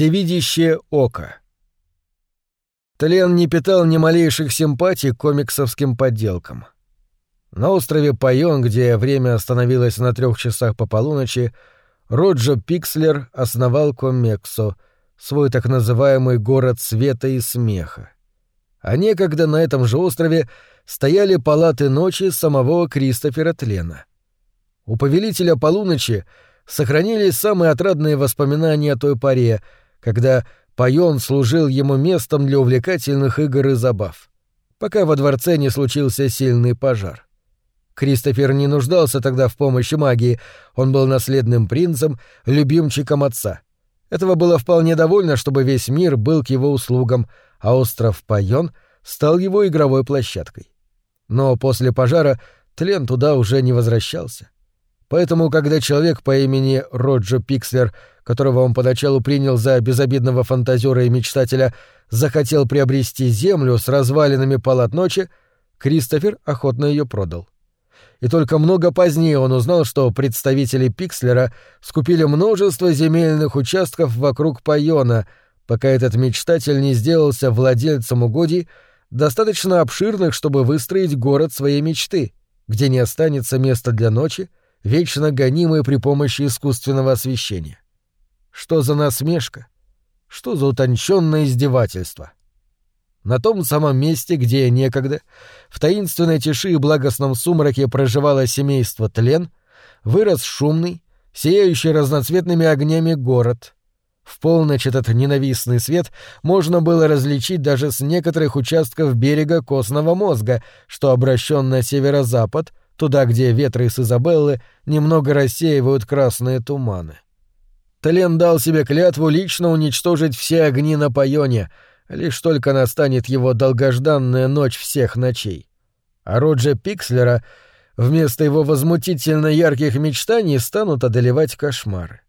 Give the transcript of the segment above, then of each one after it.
Всевидящее око. Тлен не питал ни малейших симпатий к комиксовским подделкам. На острове Пайон, где время остановилось на трех часах по полуночи, Роджо Пикслер основал Комексо, свой так называемый город света и смеха. А некогда на этом же острове стояли палаты ночи самого Кристофера Тлена. У повелителя полуночи сохранились самые отрадные воспоминания о той поре, когда Пайон служил ему местом для увлекательных игр и забав, пока во дворце не случился сильный пожар. Кристофер не нуждался тогда в помощи магии, он был наследным принцем, любимчиком отца. Этого было вполне довольно, чтобы весь мир был к его услугам, а остров Пайон стал его игровой площадкой. Но после пожара тлен туда уже не возвращался. Поэтому, когда человек по имени Роджо Пикслер, которого он поначалу принял за безобидного фантазера и мечтателя, захотел приобрести землю с развалинами палат ночи, Кристофер охотно ее продал. И только много позднее он узнал, что представители Пикслера скупили множество земельных участков вокруг Пайона, пока этот мечтатель не сделался владельцем угодий, достаточно обширных, чтобы выстроить город своей мечты, где не останется места для ночи, вечно гонимые при помощи искусственного освещения. Что за насмешка? Что за утонченное издевательство? На том самом месте, где некогда, в таинственной тиши и благостном сумраке проживало семейство Тлен, вырос шумный, сияющий разноцветными огнями город. В полночь этот ненавистный свет можно было различить даже с некоторых участков берега костного мозга, что обращен на северо-запад, туда, где ветры с Изабеллы немного рассеивают красные туманы. Тлен дал себе клятву лично уничтожить все огни на Пайоне, лишь только настанет его долгожданная ночь всех ночей. А Роджа Пикслера вместо его возмутительно ярких мечтаний станут одолевать кошмары.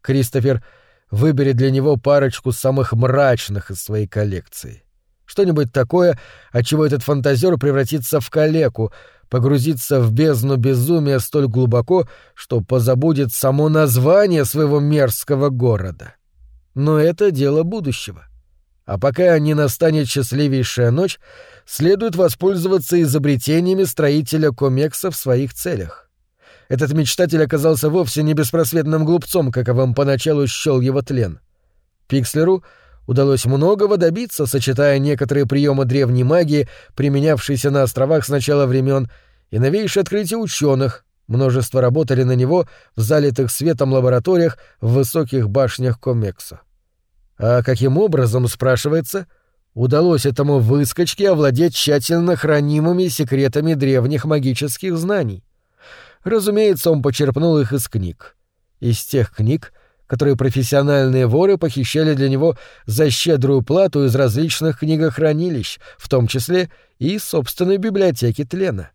Кристофер выберет для него парочку самых мрачных из своей коллекции. Что-нибудь такое, от чего этот фантазер превратится в калеку — погрузиться в бездну безумия столь глубоко, что позабудет само название своего мерзкого города. Но это дело будущего. А пока не настанет счастливейшая ночь, следует воспользоваться изобретениями строителя Комекса в своих целях. Этот мечтатель оказался вовсе не беспросветным глупцом, каковым поначалу счел его тлен. Пикслеру — удалось многого добиться, сочетая некоторые приемы древней магии, применявшиеся на островах с начала времен, и новейшие открытия ученых. Множество работали на него в залитых светом лабораториях в высоких башнях Комекса. А каким образом, спрашивается, удалось этому выскочке овладеть тщательно хранимыми секретами древних магических знаний? Разумеется, он почерпнул их из книг. Из тех книг, которые профессиональные воры похищали для него за щедрую плату из различных книгохранилищ, в том числе и собственной библиотеки тлена.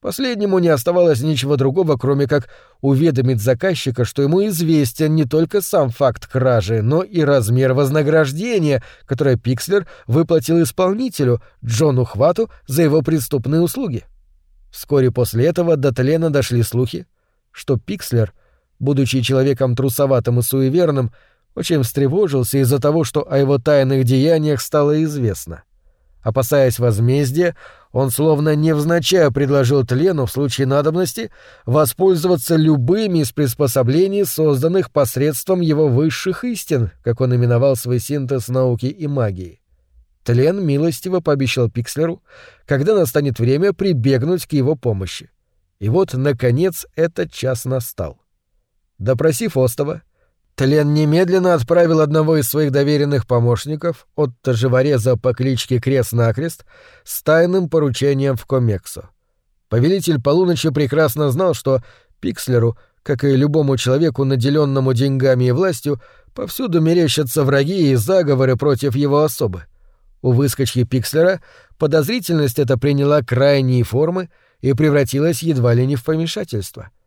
Последнему не оставалось ничего другого, кроме как уведомить заказчика, что ему известен не только сам факт кражи, но и размер вознаграждения, которое Пикслер выплатил исполнителю, Джону Хвату, за его преступные услуги. Вскоре после этого до Тлена дошли слухи, что Пикслер — будучи человеком трусоватым и суеверным, очень встревожился из-за того, что о его тайных деяниях стало известно. Опасаясь возмездия, он словно невзначай предложил Тлену в случае надобности воспользоваться любыми из приспособлений, созданных посредством его высших истин, как он именовал свой синтез науки и магии. Тлен милостиво пообещал Пикслеру, когда настанет время прибегнуть к его помощи. И вот, наконец, этот час настал. Допросив Остова, Тлен немедленно отправил одного из своих доверенных помощников, Отто Живореза по кличке Крест-Накрест, с тайным поручением в Комексо. Повелитель полуночи прекрасно знал, что Пикслеру, как и любому человеку, наделенному деньгами и властью, повсюду мерещатся враги и заговоры против его особы. У выскочки Пикслера подозрительность эта приняла крайние формы и превратилась едва ли не в помешательство —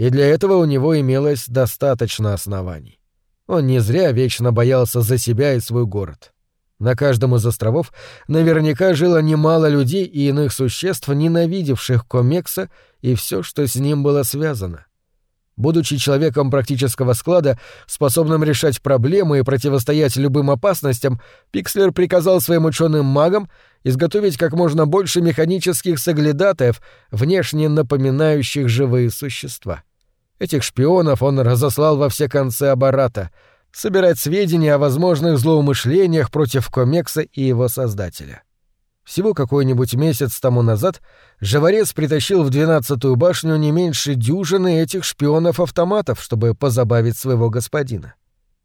и для этого у него имелось достаточно оснований. Он не зря вечно боялся за себя и свой город. На каждом из островов наверняка жило немало людей и иных существ, ненавидевших Комекса и все, что с ним было связано. Будучи человеком практического склада, способным решать проблемы и противостоять любым опасностям, Пикслер приказал своим ученым магам изготовить как можно больше механических соглядатаев, внешне напоминающих живые существа. Этих шпионов он разослал во все концы аппарата, собирать сведения о возможных злоумышлениях против Комекса и его создателя. Всего какой-нибудь месяц тому назад Живорез притащил в двенадцатую башню не меньше дюжины этих шпионов-автоматов, чтобы позабавить своего господина.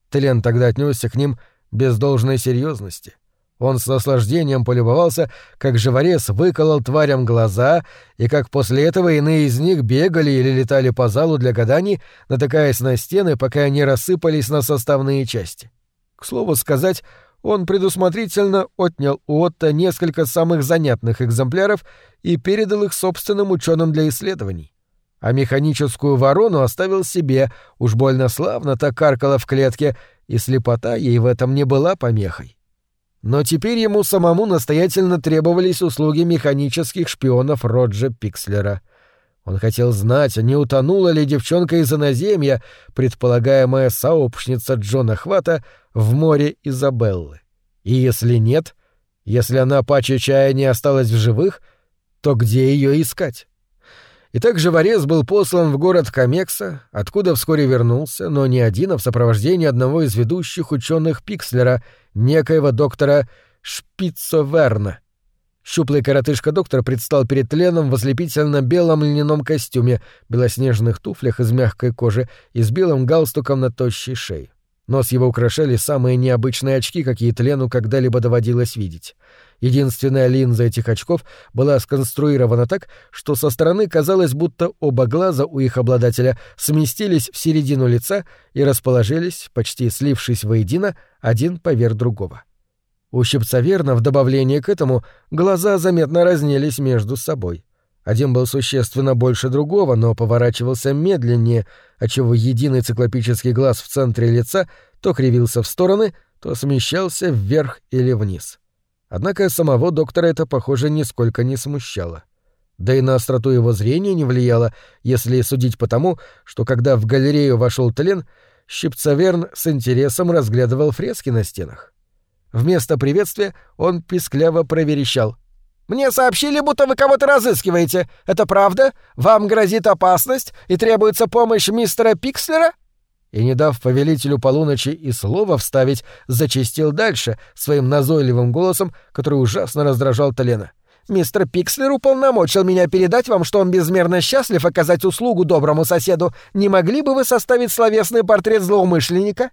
Телен тогда отнесся к ним без должной серьезности. Он с наслаждением полюбовался, как живорез выколол тварям глаза, и как после этого иные из них бегали или летали по залу для гаданий, натыкаясь на стены, пока они рассыпались на составные части. К слову сказать, он предусмотрительно отнял у Отто несколько самых занятных экземпляров и передал их собственным ученым для исследований. А механическую ворону оставил себе, уж больно славно так каркала в клетке, и слепота ей в этом не была помехой. Но теперь ему самому настоятельно требовались услуги механических шпионов Роджа Пикслера. Он хотел знать, не утонула ли девчонка из иноземья, предполагаемая сообщница Джона Хвата, в море Изабеллы. И если нет, если она по чая не осталась в живых, то где ее искать? Итак, Живорез был послан в город Камекса, откуда вскоре вернулся, но не один, а в сопровождении одного из ведущих ученых Пикслера, некоего доктора Шпицоверна. Щуплый коротышка-доктор предстал перед Леном в ослепительно белом льняном костюме, белоснежных туфлях из мягкой кожи и с белым галстуком на тощей шее. Нос его украшали самые необычные очки, какие Тлену когда-либо доводилось видеть. Единственная линза этих очков была сконструирована так, что со стороны казалось, будто оба глаза у их обладателя сместились в середину лица и расположились, почти слившись воедино, один поверх другого. У щипцаверна в добавление к этому глаза заметно разнились между собой. Один был существенно больше другого, но поворачивался медленнее, отчего единый циклопический глаз в центре лица то кривился в стороны, то смещался вверх или вниз. Однако самого доктора это, похоже, нисколько не смущало. Да и на остроту его зрения не влияло, если судить по тому, что когда в галерею вошел Тлен, Щипцаверн с интересом разглядывал фрески на стенах. Вместо приветствия он пискляво проверещал — мне сообщили, будто вы кого-то разыскиваете. Это правда? Вам грозит опасность и требуется помощь мистера Пикслера?» И, не дав повелителю полуночи и слова вставить, зачистил дальше своим назойливым голосом, который ужасно раздражал Толена. «Мистер Пикслер уполномочил меня передать вам, что он безмерно счастлив оказать услугу доброму соседу. Не могли бы вы составить словесный портрет злоумышленника?»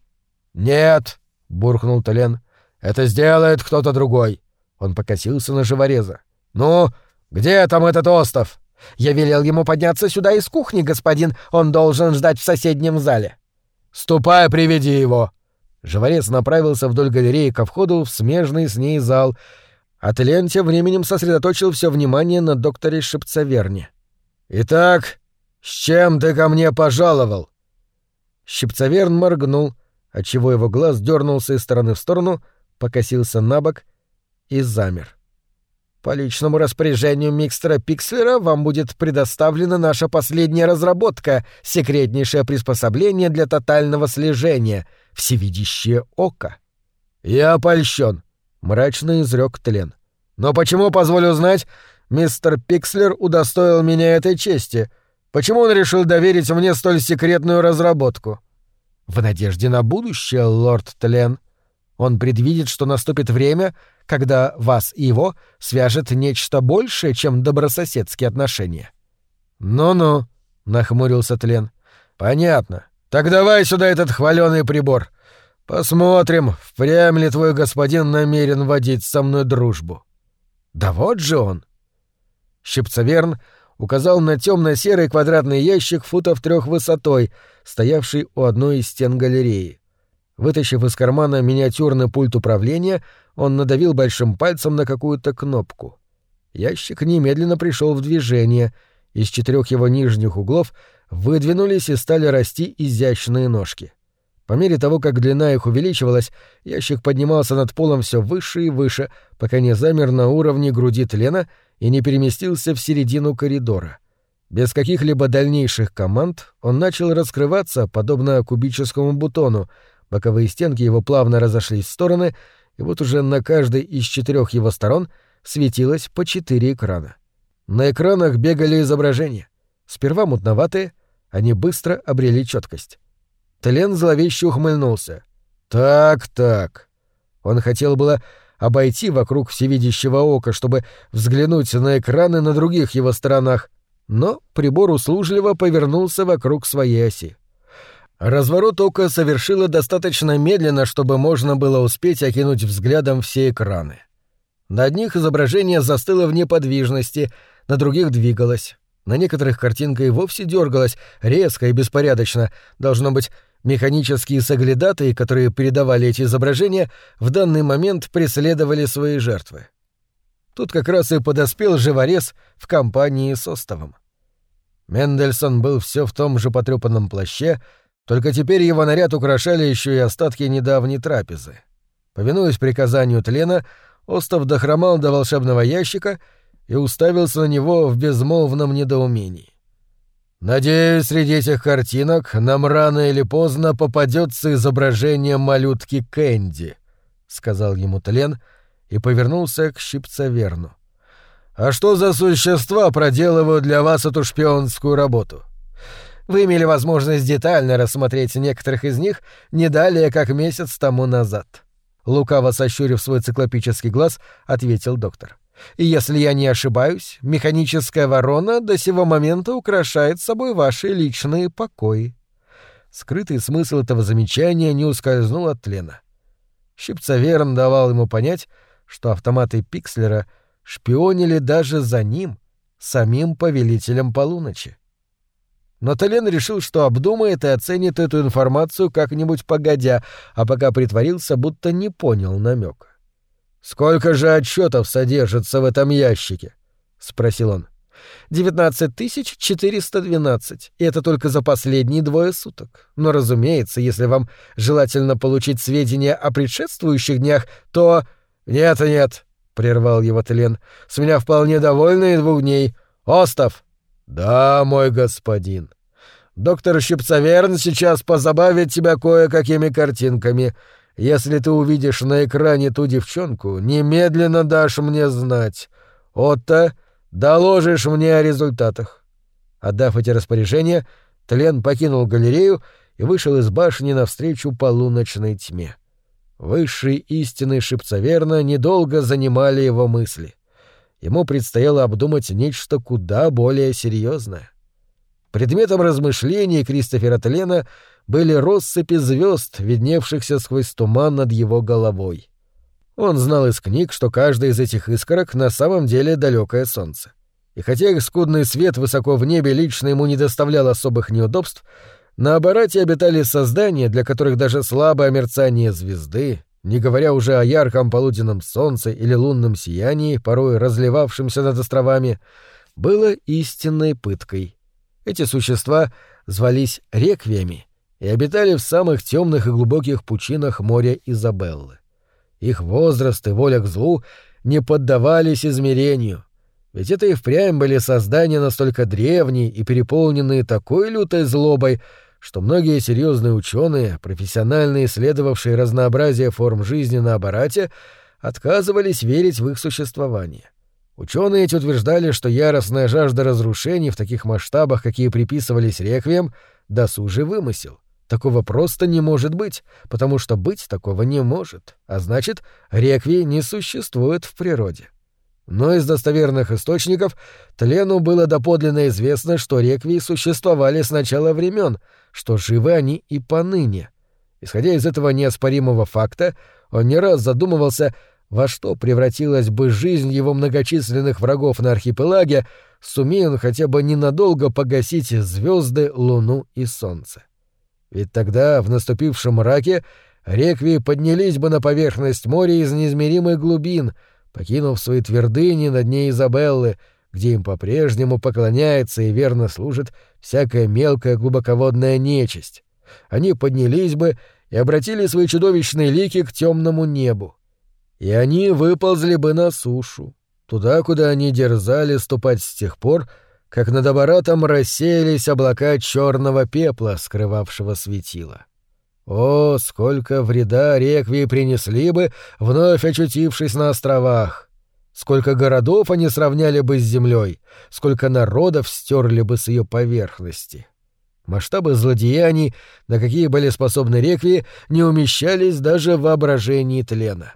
«Нет», — буркнул Толен. «Это сделает кто-то другой. Он покосился на живореза. «Ну, где там этот остов?» «Я велел ему подняться сюда из кухни, господин. Он должен ждать в соседнем зале». «Ступай, приведи его!» Живорез направился вдоль галереи ко входу в смежный с ней зал, а временем сосредоточил все внимание на докторе Шепцаверне. «Итак, с чем ты ко мне пожаловал?» Щипцаверн моргнул, отчего его глаз дернулся из стороны в сторону, покосился на бок и замер. По личному распоряжению микстера Пикслера вам будет предоставлена наша последняя разработка — секретнейшее приспособление для тотального слежения — всевидящее око. «Я опольщен», — мрачно изрек Тлен. «Но почему, позволю знать, мистер Пикслер удостоил меня этой чести? Почему он решил доверить мне столь секретную разработку?» «В надежде на будущее, лорд Тлен. Он предвидит, что наступит время, когда вас и его свяжет нечто большее, чем добрососедские отношения. «Ну-ну», — нахмурился Тлен. «Понятно. Так давай сюда этот хваленый прибор. Посмотрим, впрямь ли твой господин намерен водить со мной дружбу». «Да вот же он!» Щипцеверн указал на темно-серый квадратный ящик футов трех высотой, стоявший у одной из стен галереи. Вытащив из кармана миниатюрный пульт управления, он надавил большим пальцем на какую-то кнопку. Ящик немедленно пришел в движение, из четырех его нижних углов выдвинулись и стали расти изящные ножки. По мере того, как длина их увеличивалась, ящик поднимался над полом все выше и выше, пока не замер на уровне груди тлена и не переместился в середину коридора. Без каких-либо дальнейших команд он начал раскрываться, подобно кубическому бутону, боковые стенки его плавно разошлись в стороны, и вот уже на каждой из четырех его сторон светилось по четыре экрана. На экранах бегали изображения. Сперва мутноватые, они быстро обрели четкость. Тлен зловеще ухмыльнулся. «Так-так». Он хотел было обойти вокруг всевидящего ока, чтобы взглянуть на экраны на других его сторонах, но прибор услужливо повернулся вокруг своей оси. Разворот ока совершило достаточно медленно, чтобы можно было успеть окинуть взглядом все экраны. На одних изображение застыло в неподвижности, на других двигалось. На некоторых картинка и вовсе дергалась, резко и беспорядочно. Должно быть, механические соглядатые, которые передавали эти изображения, в данный момент преследовали свои жертвы. Тут как раз и подоспел живорез в компании с Остовом. Мендельсон был все в том же потрепанном плаще, только теперь его наряд украшали еще и остатки недавней трапезы. Повинуясь приказанию тлена, Остов дохромал до волшебного ящика и уставился на него в безмолвном недоумении. «Надеюсь, среди этих картинок нам рано или поздно попадется изображение малютки Кэнди», — сказал ему тлен и повернулся к щипцаверну. А что за существа проделывают для вас эту шпионскую работу? Вы имели возможность детально рассмотреть некоторых из них не далее, как месяц тому назад. Лукаво сощурив свой циклопический глаз, ответил доктор. И если я не ошибаюсь, механическая ворона до сего момента украшает собой ваши личные покои. Скрытый смысл этого замечания не ускользнул от тлена. Щипцаверн давал ему понять, что автоматы Пикслера — шпионили даже за ним, самим повелителем полуночи. Но Толен решил, что обдумает и оценит эту информацию как-нибудь погодя, а пока притворился, будто не понял намека. «Сколько же отчетов содержится в этом ящике?» — спросил он. «Девятнадцать тысяч четыреста двенадцать, и это только за последние двое суток. Но, разумеется, если вам желательно получить сведения о предшествующих днях, то...» «Нет-нет», — прервал его Тлен. — С меня вполне довольны и двух дней. Остов! — Да, мой господин. Доктор Щипцаверн сейчас позабавит тебя кое-какими картинками. Если ты увидишь на экране ту девчонку, немедленно дашь мне знать. Отто, доложишь мне о результатах. Отдав эти распоряжения, Тлен покинул галерею и вышел из башни навстречу полуночной тьме. Высшие истины Шипцаверна недолго занимали его мысли. Ему предстояло обдумать нечто куда более серьезное. Предметом размышлений Кристофера Тлена были россыпи звезд, видневшихся сквозь туман над его головой. Он знал из книг, что каждая из этих искорок на самом деле далекое солнце. И хотя их скудный свет высоко в небе лично ему не доставлял особых неудобств, на аппарате обитали создания, для которых даже слабое мерцание звезды, не говоря уже о ярком полуденном солнце или лунном сиянии, порой разливавшемся над островами, было истинной пыткой. Эти существа звались реквиями и обитали в самых темных и глубоких пучинах моря Изабеллы. Их возраст и воля к злу не поддавались измерению, ведь это и впрямь были создания настолько древние и переполненные такой лютой злобой, что многие серьезные ученые, профессионально исследовавшие разнообразие форм жизни на аппарате, отказывались верить в их существование. Ученые эти утверждали, что яростная жажда разрушений в таких масштабах, какие приписывались реквием, досужий вымысел. Такого просто не может быть, потому что быть такого не может, а значит, реквий не существует в природе. Но из достоверных источников Тлену было доподлинно известно, что реквии существовали с начала времен, что живы они и поныне. Исходя из этого неоспоримого факта, он не раз задумывался, во что превратилась бы жизнь его многочисленных врагов на архипелаге, сумея он хотя бы ненадолго погасить звезды, луну и солнце. Ведь тогда, в наступившем мраке, реквии поднялись бы на поверхность моря из неизмеримых глубин — покинув свои твердыни на дне Изабеллы, где им по-прежнему поклоняется и верно служит всякая мелкая глубоководная нечисть. Они поднялись бы и обратили свои чудовищные лики к темному небу. И они выползли бы на сушу, туда, куда они дерзали ступать с тех пор, как над оборотом рассеялись облака черного пепла, скрывавшего светило. О, сколько вреда реквии принесли бы, вновь очутившись на островах! Сколько городов они сравняли бы с землей, сколько народов стерли бы с ее поверхности! Масштабы злодеяний, на какие были способны реквии, не умещались даже в воображении тлена.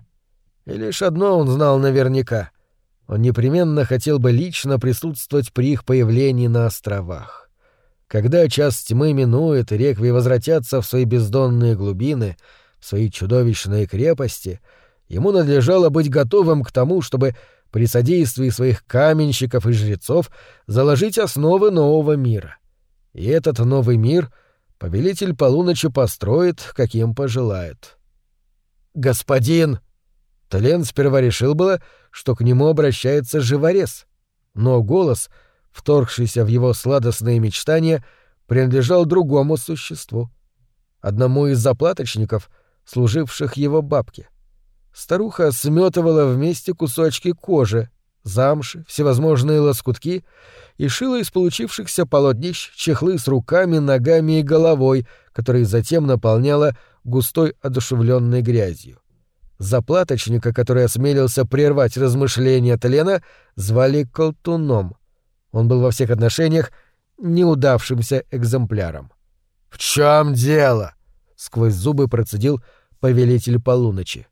И лишь одно он знал наверняка. Он непременно хотел бы лично присутствовать при их появлении на островах. Когда час тьмы минует, рекви возвратятся в свои бездонные глубины, в свои чудовищные крепости, ему надлежало быть готовым к тому, чтобы при содействии своих каменщиков и жрецов заложить основы нового мира. И этот новый мир повелитель полуночи построит, каким пожелает. «Господин!» Тлен сперва решил было, что к нему обращается живорез, но голос — вторгшийся в его сладостные мечтания, принадлежал другому существу, одному из заплаточников, служивших его бабке. Старуха сметывала вместе кусочки кожи, замши, всевозможные лоскутки и шила из получившихся полотнищ чехлы с руками, ногами и головой, которые затем наполняла густой одушевленной грязью. Заплаточника, который осмелился прервать размышления Тлена, звали Колтуном — он был во всех отношениях неудавшимся экземпляром. «В чем дело?» — сквозь зубы процедил повелитель полуночи.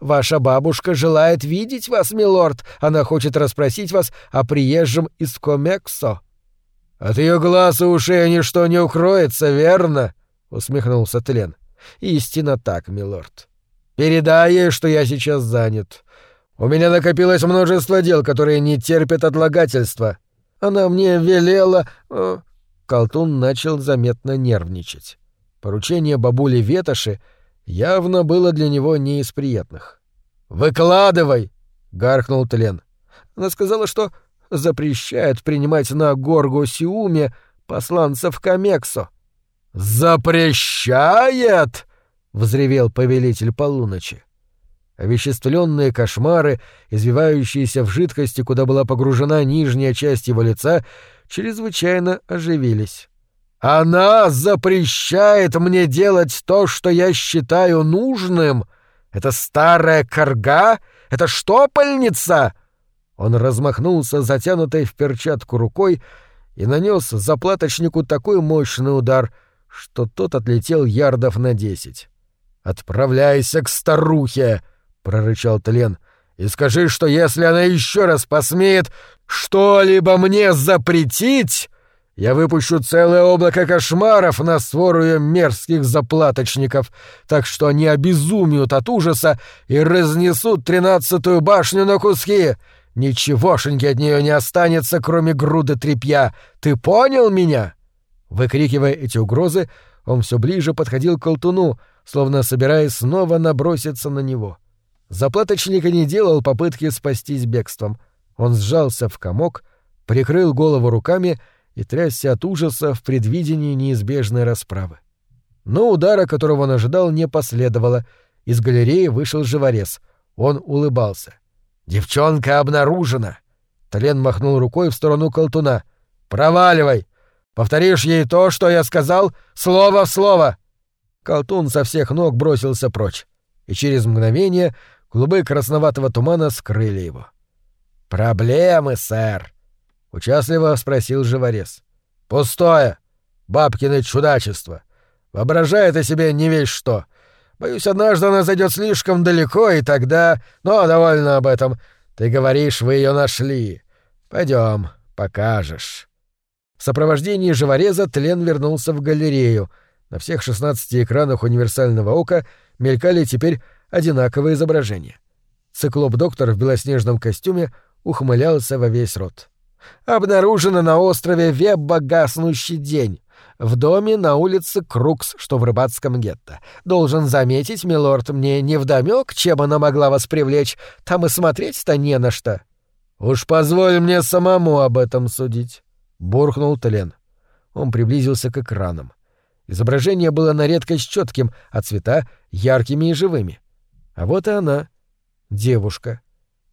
«Ваша бабушка желает видеть вас, милорд. Она хочет расспросить вас о приезжем из Комексо». «От ее глаз и ушей ничто не укроется, верно?» — усмехнулся Тлен. «Истинно так, милорд. Передай ей, что я сейчас занят. У меня накопилось множество дел, которые не терпят отлагательства. Она мне велела...» э, Колтун начал заметно нервничать. Поручение бабули Ветоши явно было для него не из приятных. «Выкладывай!» — гаркнул Тлен. Она сказала, что запрещает принимать на Горгу Сиуме посланцев Камексо. «Запрещает!» — взревел повелитель полуночи. Овеществленные кошмары, извивающиеся в жидкости, куда была погружена нижняя часть его лица, чрезвычайно оживились. «Она запрещает мне делать то, что я считаю нужным! Это старая корга? Это штопальница!» Он размахнулся затянутой в перчатку рукой и нанес заплаточнику такой мощный удар, что тот отлетел ярдов на десять. «Отправляйся к старухе!» прорычал Тлен. «И скажи, что если она еще раз посмеет что-либо мне запретить, я выпущу целое облако кошмаров на свору ее мерзких заплаточников, так что они обезумеют от ужаса и разнесут тринадцатую башню на куски. Ничегошеньки от нее не останется, кроме груды тряпья. Ты понял меня?» Выкрикивая эти угрозы, он все ближе подходил к колтуну, словно собираясь снова наброситься на него. — Заплаточник не делал попытки спастись бегством. Он сжался в комок, прикрыл голову руками и трясся от ужаса в предвидении неизбежной расправы. Но удара, которого он ожидал, не последовало. Из галереи вышел живорез. Он улыбался. «Девчонка обнаружена!» Тлен махнул рукой в сторону колтуна. «Проваливай! Повторишь ей то, что я сказал, слово в слово!» Колтун со всех ног бросился прочь, и через мгновение Клубы красноватого тумана скрыли его. «Проблемы, сэр?» — участливо спросил живорез. «Пустое. Бабкины чудачество. Воображает о себе не весь что. Боюсь, однажды она зайдет слишком далеко, и тогда... Но довольно об этом. Ты говоришь, вы ее нашли. Пойдем, покажешь». В сопровождении живореза Тлен вернулся в галерею. На всех шестнадцати экранах универсального ока мелькали теперь одинаковое изображение. Циклоп-доктор в белоснежном костюме ухмылялся во весь рот. «Обнаружено на острове Вебба гаснущий день. В доме на улице Крукс, что в рыбацком гетто. Должен заметить, милорд, мне невдомёк, чем она могла вас привлечь. Там и смотреть-то не на что». «Уж позволь мне самому об этом судить», — буркнул Тлен. Он приблизился к экранам. Изображение было на редкость четким, а цвета — яркими и живыми. А вот и она, девушка.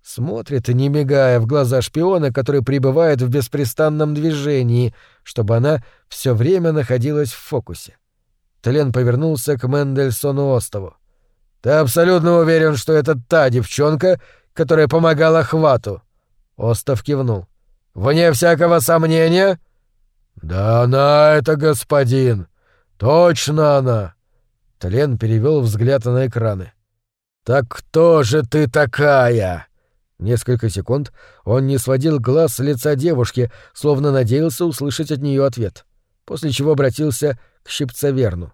Смотрит, не мигая, в глаза шпиона, который пребывает в беспрестанном движении, чтобы она все время находилась в фокусе. Тлен повернулся к Мендельсону Остову. «Ты абсолютно уверен, что это та девчонка, которая помогала Хвату?» Остов кивнул. «Вне всякого сомнения?» «Да она это, господин! Точно она!» Тлен перевел взгляд на экраны. «Так кто же ты такая?» Несколько секунд он не сводил глаз с лица девушки, словно надеялся услышать от нее ответ, после чего обратился к Щипцеверну.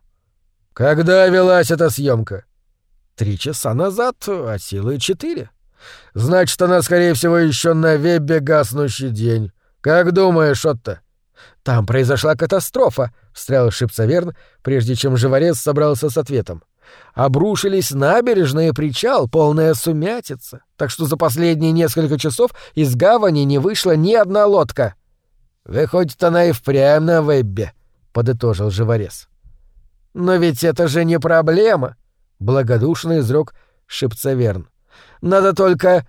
«Когда велась эта съемка? «Три часа назад, а силы четыре». «Значит, она, скорее всего, еще на вебе гаснущий день. Как думаешь, Отто?» «Там произошла катастрофа», — встрял Шипцеверн, прежде чем Живорез собрался с ответом. Обрушились набережная и причал, полная сумятица, так что за последние несколько часов из гавани не вышла ни одна лодка. «Выходит, она и впрямь на вебе», — подытожил Живорез. «Но ведь это же не проблема», — благодушно изрек Шипцеверн. «Надо только...»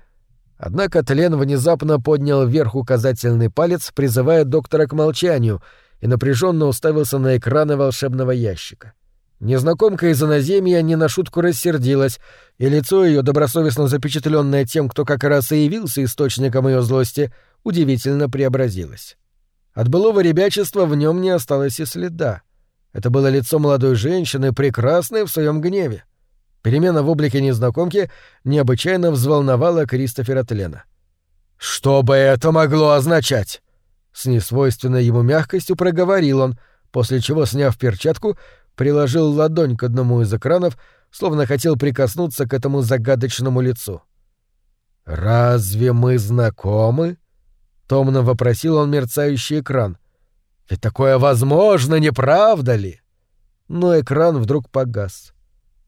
Однако Тлен внезапно поднял вверх указательный палец, призывая доктора к молчанию, и напряженно уставился на экраны волшебного ящика. Незнакомка из иноземья не на шутку рассердилась, и лицо ее, добросовестно запечатленное тем, кто как раз и явился источником ее злости, удивительно преобразилось. От былого ребячества в нем не осталось и следа. Это было лицо молодой женщины, прекрасной в своем гневе. Перемена в облике незнакомки необычайно взволновала Кристофера Тлена. «Что бы это могло означать?» С несвойственной ему мягкостью проговорил он, после чего, сняв перчатку, приложил ладонь к одному из экранов, словно хотел прикоснуться к этому загадочному лицу. «Разве мы знакомы?» — томно вопросил он мерцающий экран. «Ведь такое возможно, не правда ли?» Но экран вдруг погас.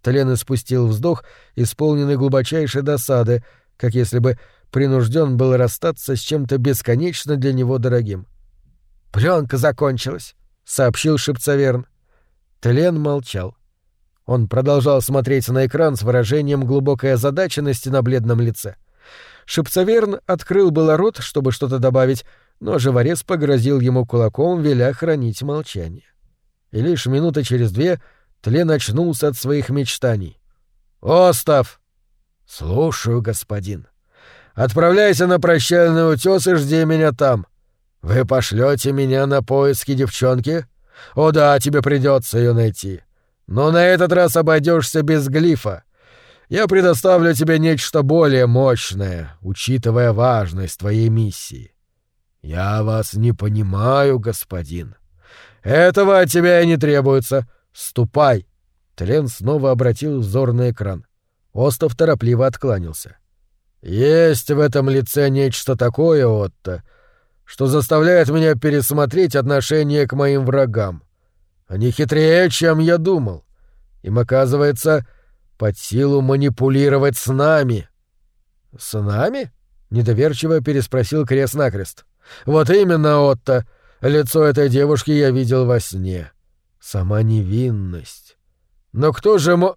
Тлен испустил вздох, исполненный глубочайшей досады, как если бы принужден был расстаться с чем-то бесконечно для него дорогим. Пленка закончилась», — сообщил Шипцаверн. Тлен молчал. Он продолжал смотреть на экран с выражением глубокой озадаченности на бледном лице. Шипцаверн открыл было рот, чтобы что-то добавить, но живорез погрозил ему кулаком, веля хранить молчание. И лишь минуты через две Тлен очнулся от своих мечтаний. «Остав!» «Слушаю, господин. Отправляйся на прощальный утес и жди меня там. Вы пошлете меня на поиски девчонки?» О да, тебе придется ее найти. Но на этот раз обойдешься без глифа. Я предоставлю тебе нечто более мощное, учитывая важность твоей миссии. Я вас не понимаю, господин. Этого от тебя и не требуется. Ступай. Тлен снова обратил взор на экран. Остов торопливо откланялся. Есть в этом лице нечто такое, Отто, что заставляет меня пересмотреть отношение к моим врагам. Они хитрее, чем я думал. Им, оказывается, под силу манипулировать с нами. — С нами? — недоверчиво переспросил крест-накрест. — Вот именно, Отто. Лицо этой девушки я видел во сне. Сама невинность. Но кто же мо...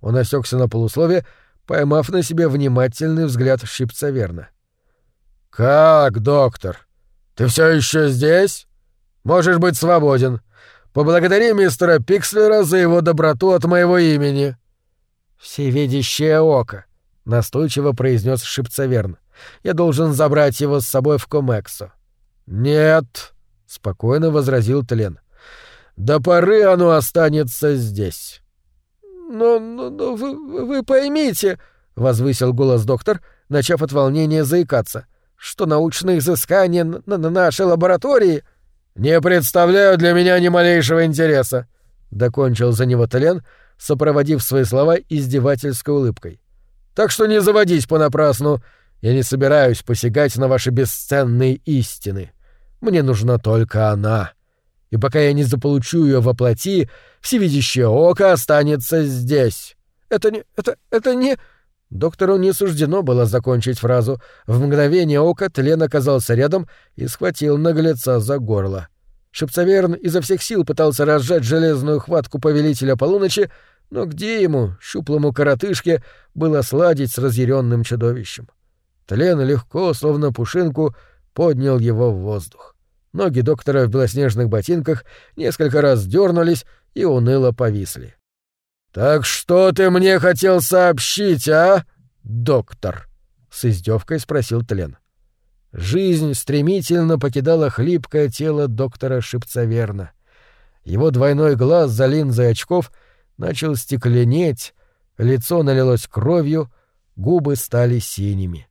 Он осекся на полуслове, поймав на себе внимательный взгляд верно. «Как, доктор? Ты все еще здесь? Можешь быть свободен. Поблагодари мистера Пикслера за его доброту от моего имени». «Всевидящее око», — настойчиво произнес Шипцеверн. «Я должен забрать его с собой в Комексо». «Нет», — спокойно возразил Тлен. «До поры оно останется здесь». «Но, но, но вы, вы поймите», — возвысил голос доктор, начав от волнения заикаться — что научные изыскания на, на нашей лаборатории не представляют для меня ни малейшего интереса, докончил за него Толен, сопроводив свои слова издевательской улыбкой. Так что не заводись понапрасну, я не собираюсь посягать на ваши бесценные истины. Мне нужна только она. И пока я не заполучу ее во плоти, всевидящее око останется здесь. Это не... это... это не... Доктору не суждено было закончить фразу. В мгновение ока Тлен оказался рядом и схватил наглеца за горло. Шепцаверн изо всех сил пытался разжать железную хватку повелителя полуночи, но где ему, щуплому коротышке, было сладить с разъяренным чудовищем? Тлен легко, словно пушинку, поднял его в воздух. Ноги доктора в белоснежных ботинках несколько раз дернулись и уныло повисли. «Так что ты мне хотел сообщить, а, доктор?» — с издевкой спросил Тлен. Жизнь стремительно покидала хлипкое тело доктора Шипцаверна. Его двойной глаз за линзой очков начал стекленеть, лицо налилось кровью, губы стали синими.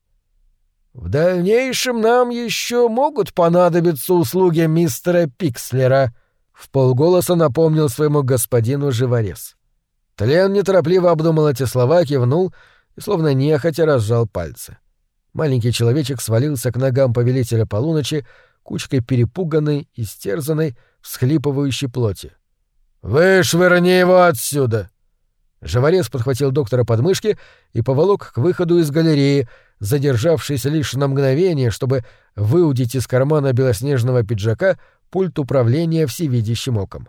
«В дальнейшем нам еще могут понадобиться услуги мистера Пикслера», — в полголоса напомнил своему господину живорез. Тлен неторопливо обдумал эти слова, кивнул и словно нехотя разжал пальцы. Маленький человечек свалился к ногам повелителя полуночи, кучкой перепуганной, истерзанной, всхлипывающей плоти. «Вышвырни его отсюда!» Живорез подхватил доктора под мышки и поволок к выходу из галереи, задержавшись лишь на мгновение, чтобы выудить из кармана белоснежного пиджака пульт управления всевидящим оком.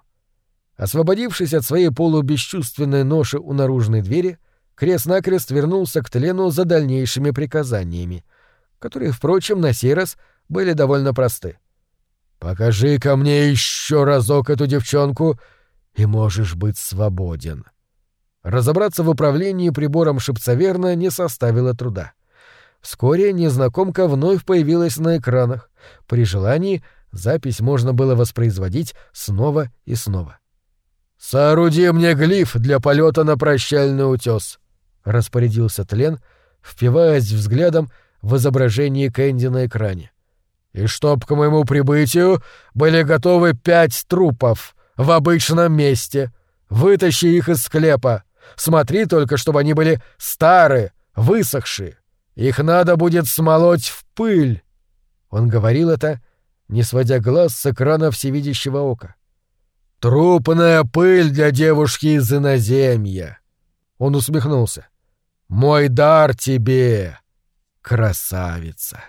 Освободившись от своей полубесчувственной ноши у наружной двери, крест-накрест вернулся к Тлену за дальнейшими приказаниями, которые, впрочем, на сей раз были довольно просты. «Покажи ко мне еще разок эту девчонку, и можешь быть свободен». Разобраться в управлении прибором шипцаверна не составило труда. Вскоре незнакомка вновь появилась на экранах. При желании запись можно было воспроизводить снова и снова. «Сооруди мне глиф для полета на прощальный утес», — распорядился Тлен, впиваясь взглядом в изображение Кэнди на экране. «И чтоб к моему прибытию были готовы пять трупов в обычном месте. Вытащи их из склепа. Смотри только, чтобы они были старые, высохшие. Их надо будет смолоть в пыль». Он говорил это, не сводя глаз с экрана всевидящего ока. «Трупная пыль для девушки из иноземья!» Он усмехнулся. «Мой дар тебе, красавица!»